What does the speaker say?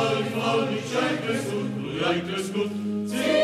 ai, Faunice, ai crescut, ai